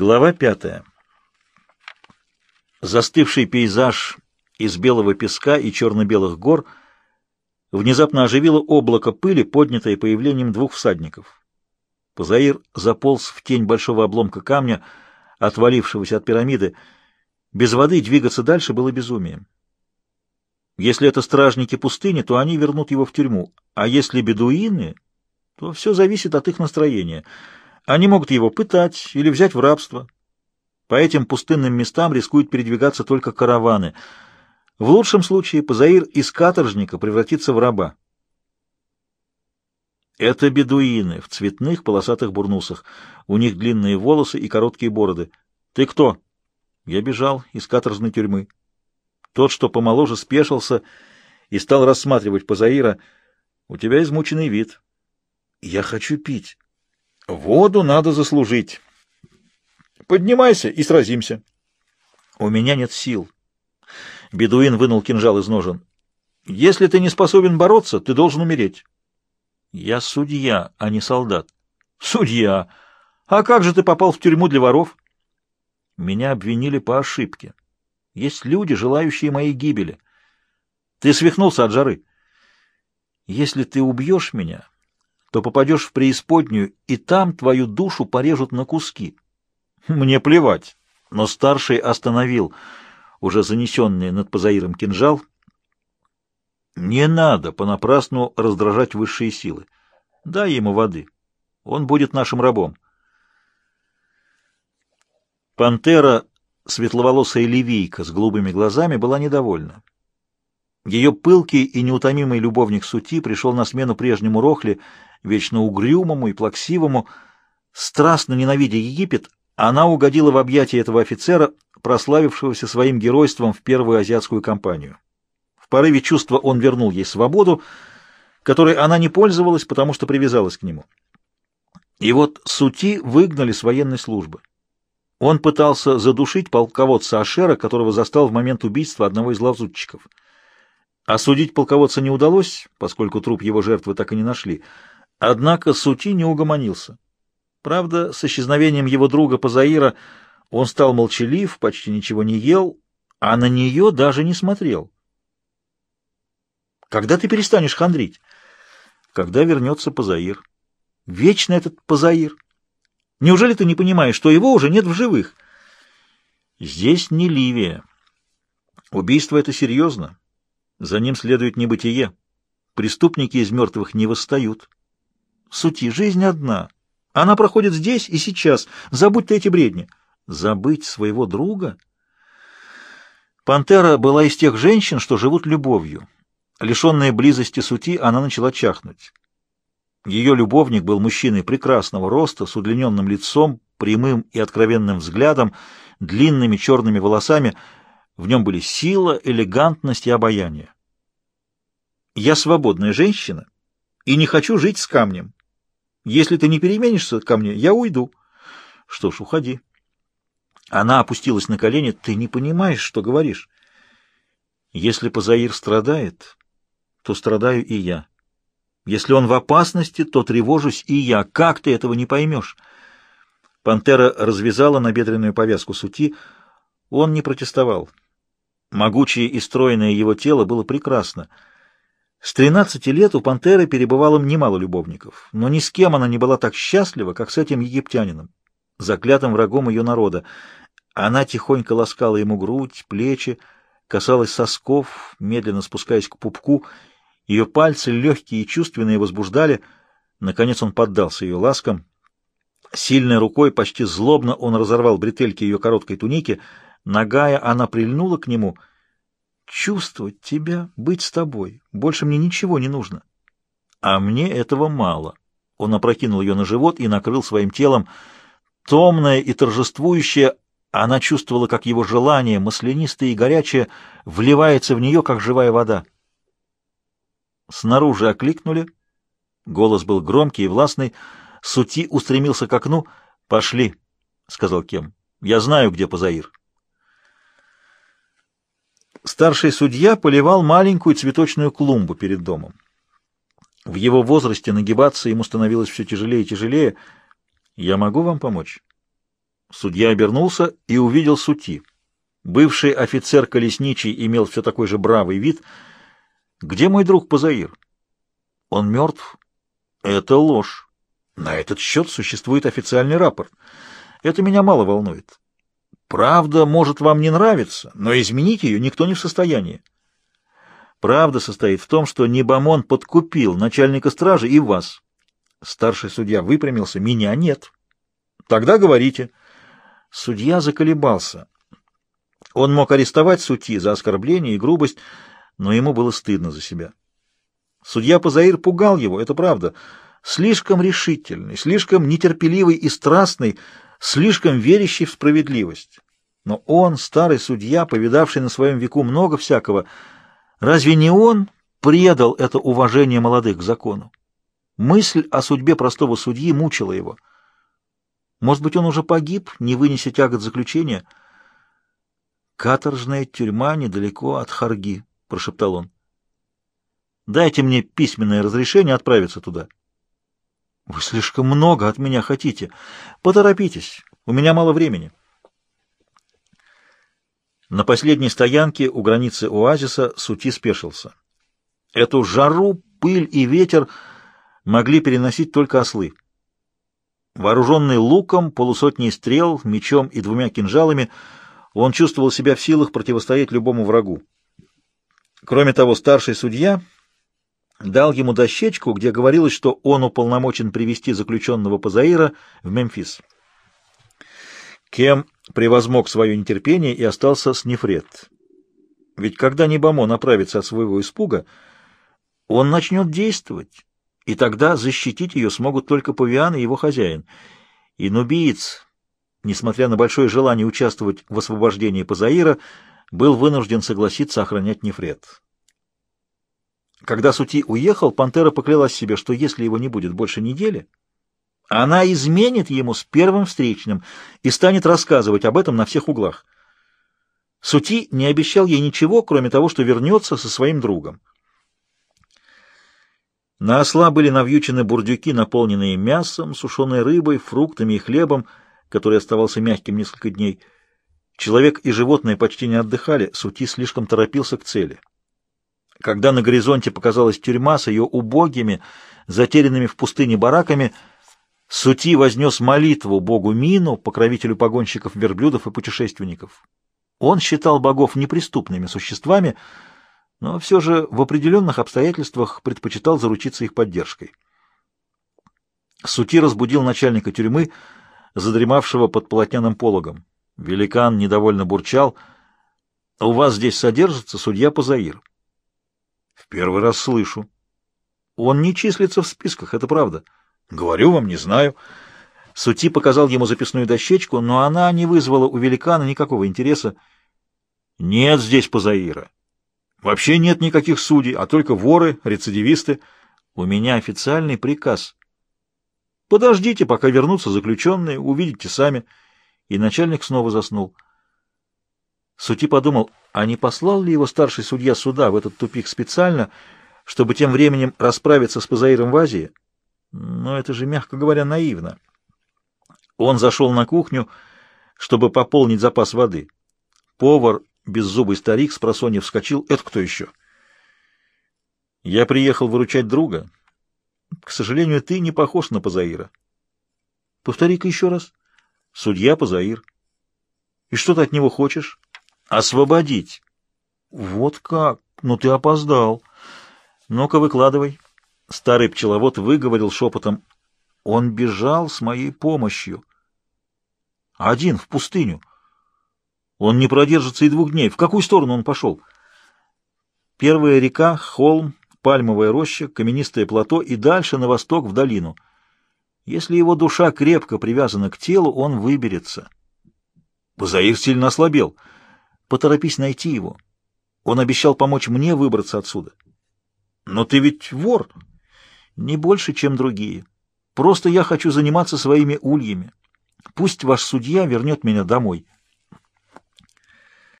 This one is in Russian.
Глава пятая. Застывший пейзаж из белого песка и черно-белых гор внезапно оживило облако пыли, поднятое появлением двух всадников. Позаир заполз в тень большого обломка камня, отвалившегося от пирамиды. Без воды двигаться дальше было безумием. Если это стражники пустыни, то они вернут его в тюрьму, а если бедуины, то все зависит от их настроения — они могут его пытать или взять в рабство. По этим пустынным местам рискуют передвигаться только караваны. В лучшем случае Пазаир из каторжника превратится в раба. Это бедуины в цветных полосатых бурнусах. У них длинные волосы и короткие бороды. Ты кто? Я бежал из каторжной тюрьмы. Тот, что помоложе, спешился и стал рассматривать Пазаира. У тебя измученный вид. Я хочу пить. Воду надо заслужить. Поднимайся и сразимся. У меня нет сил. Бедуин вынул кинжал из ножен. Если ты не способен бороться, ты должен умереть. Я судья, а не солдат. Судья? А как же ты попал в тюрьму для воров? Меня обвинили по ошибке. Есть люди, желающие моей гибели. Ты свихнулся от жары. Если ты убьешь меня, то попадешь в преисподнюю, и там твою душу порежут на куски. Мне плевать. Но старший остановил уже занесенный над Пазаиром кинжал. Не надо понапрасну раздражать высшие силы. Дай ему воды. Он будет нашим рабом. Пантера, светловолосая левийка с голубыми глазами, была недовольна. Ее пылкий и неутомимый любовник Сути пришел на смену прежнему Рохле, вечно угрюмому и плаксивому. Страстно ненавидя Египет, она угодила в объятия этого офицера, прославившегося своим геройством в первую азиатскую кампанию. В порыве чувства он вернул ей свободу, которой она не пользовалась, потому что привязалась к нему. И вот Сути выгнали с военной службы. Он пытался задушить полководца Ашера, которого застал в момент убийства одного из лазутчиков. Осудить полководца не удалось, поскольку труп его жертвы так и не нашли. Однако Сути не угомонился. Правда, с исчезновением его друга Пазаира он стал молчалив, почти ничего не ел, а на нее даже не смотрел. «Когда ты перестанешь хандрить?» «Когда вернется Пазаир?» «Вечно этот Пазаир! Неужели ты не понимаешь, что его уже нет в живых?» «Здесь не Ливия. Убийство — это серьезно. За ним следует небытие. Преступники из мертвых не восстают. Сути, жизнь одна. Она проходит здесь и сейчас. Забудь ты эти бредни. Забыть своего друга? Пантера была из тех женщин, что живут любовью. Лишенная близости сути, она начала чахнуть. Ее любовник был мужчиной прекрасного роста, с удлиненным лицом, прямым и откровенным взглядом, длинными черными волосами — в нем были сила, элегантность и обаяние. Я свободная женщина и не хочу жить с камнем. Если ты не переменишься ко мне, я уйду. Что ж, уходи. Она опустилась на колени. Ты не понимаешь, что говоришь. Если Пазаир страдает, то страдаю и я. Если он в опасности, то тревожусь и я. Как ты этого не поймешь? Пантера развязала набедренную повязку сути. Он не протестовал. Могучее и стройное его тело было прекрасно. С тринадцати лет у пантеры перебывало немало любовников, но ни с кем она не была так счастлива, как с этим египтянином, заклятым врагом ее народа. Она тихонько ласкала ему грудь, плечи, касалась сосков, медленно спускаясь к пупку. Ее пальцы, легкие и чувственные, возбуждали. Наконец он поддался ее ласкам. Сильной рукой, почти злобно, он разорвал бретельки ее короткой туники — Нагая, она прильнула к нему. «Чувствовать тебя, быть с тобой. Больше мне ничего не нужно». «А мне этого мало». Он опрокинул ее на живот и накрыл своим телом. Томная и торжествующая, она чувствовала, как его желание, маслянистое и горячее, вливается в нее, как живая вода. Снаружи окликнули. Голос был громкий и властный. Сути устремился к окну. «Пошли», — сказал Кем. «Я знаю, где Пазаир». Старший судья поливал маленькую цветочную клумбу перед домом. В его возрасте нагибаться ему становилось все тяжелее и тяжелее. «Я могу вам помочь?» Судья обернулся и увидел сути. Бывший офицер колесничий имел все такой же бравый вид. «Где мой друг Пазаир?» «Он мертв». «Это ложь. На этот счет существует официальный рапорт. Это меня мало волнует. Правда может вам не нравиться, но изменить ее никто не в состоянии. Правда состоит в том, что Небамон подкупил начальника стражи и вас. Старший судья выпрямился. Меня нет. Тогда говорите. Судья заколебался. Он мог арестовать судьи за оскорбление и грубость, но ему было стыдно за себя. Судья Пазаир пугал его, это правда. Слишком решительный, слишком нетерпеливый и страстный, слишком верящий в справедливость. Но он, старый судья, повидавший на своем веку много всякого, разве не он предал это уважение молодых к закону? Мысль о судьбе простого судьи мучила его. Может быть, он уже погиб, не вынеся тягот заключения? «Каторжная тюрьма недалеко от Харги», — прошептал он. «Дайте мне письменное разрешение отправиться туда». «Вы слишком много от меня хотите. Поторопитесь, у меня мало времени». На последней стоянке у границы оазиса Сути спешился. Эту жару, пыль и ветер могли переносить только ослы. Вооруженный луком, полусотней стрел, мечом и двумя кинжалами, он чувствовал себя в силах противостоять любому врагу. Кроме того, старший судья дал ему дощечку, где говорилось, что он уполномочен привести заключенного Пазаира в Мемфис. Кем превозмог свое нетерпение и остался с Нефред. Ведь когда Небамо направится от своего испуга, он начнет действовать, и тогда защитить ее смогут только Павиан и его хозяин. И нубиец, несмотря на большое желание участвовать в освобождении Пазаира, был вынужден согласиться охранять Нефред. Когда Сути уехал, Пантера поклялась себе, что если его не будет больше недели, она изменит ему с первым встречным и станет рассказывать об этом на всех углах. Сути не обещал ей ничего, кроме того, что вернется со своим другом. На осла были навьючены бурдюки, наполненные мясом, сушеной рыбой, фруктами и хлебом, который оставался мягким несколько дней. Человек и животные почти не отдыхали, Сути слишком торопился к цели. Когда на горизонте показалась тюрьма с ее убогими, затерянными в пустыне бараками, Сути вознес молитву богу Мину, покровителю погонщиков верблюдов и путешественников. Он считал богов неприступными существами, но все же в определенных обстоятельствах предпочитал заручиться их поддержкой. Сути разбудил начальника тюрьмы, задремавшего под полотняным пологом. Великан недовольно бурчал. «У вас здесь содержится судья Пазаир». «В первый раз слышу». «Он не числится в списках, это правда». Говорю вам, не знаю. Сути показал ему записную дощечку, но она не вызвала у великана никакого интереса. Нет здесь Пазаира. Вообще нет никаких судей, а только воры, рецидивисты. У меня официальный приказ. Подождите, пока вернутся заключенные, увидите сами. И начальник снова заснул. Сути подумал, а не послал ли его старший судья суда в этот тупик специально, чтобы тем временем расправиться с Пазаиром в Азии? Но это же, мягко говоря, наивно. Он зашел на кухню, чтобы пополнить запас воды. Повар, беззубый старик, с просонья вскочил. Это кто еще? Я приехал выручать друга. К сожалению, ты не похож на Пазаира. Повтори-ка еще раз. Судья Пазаир. И что ты от него хочешь? Освободить. Вот как? Ну ты опоздал. Ну-ка, выкладывай. Старый пчеловод выговорил шепотом. Он бежал с моей помощью. Один, в пустыню. Он не продержится и двух дней. В какую сторону он пошел? Первая река, холм, пальмовая роща, каменистое плато и дальше на восток в долину. Если его душа крепко привязана к телу, он выберется. Базаир сильно ослабел. Поторопись найти его. Он обещал помочь мне выбраться отсюда. Но ты ведь вор. Не больше, чем другие. Просто я хочу заниматься своими ульями. Пусть ваш судья вернет меня домой».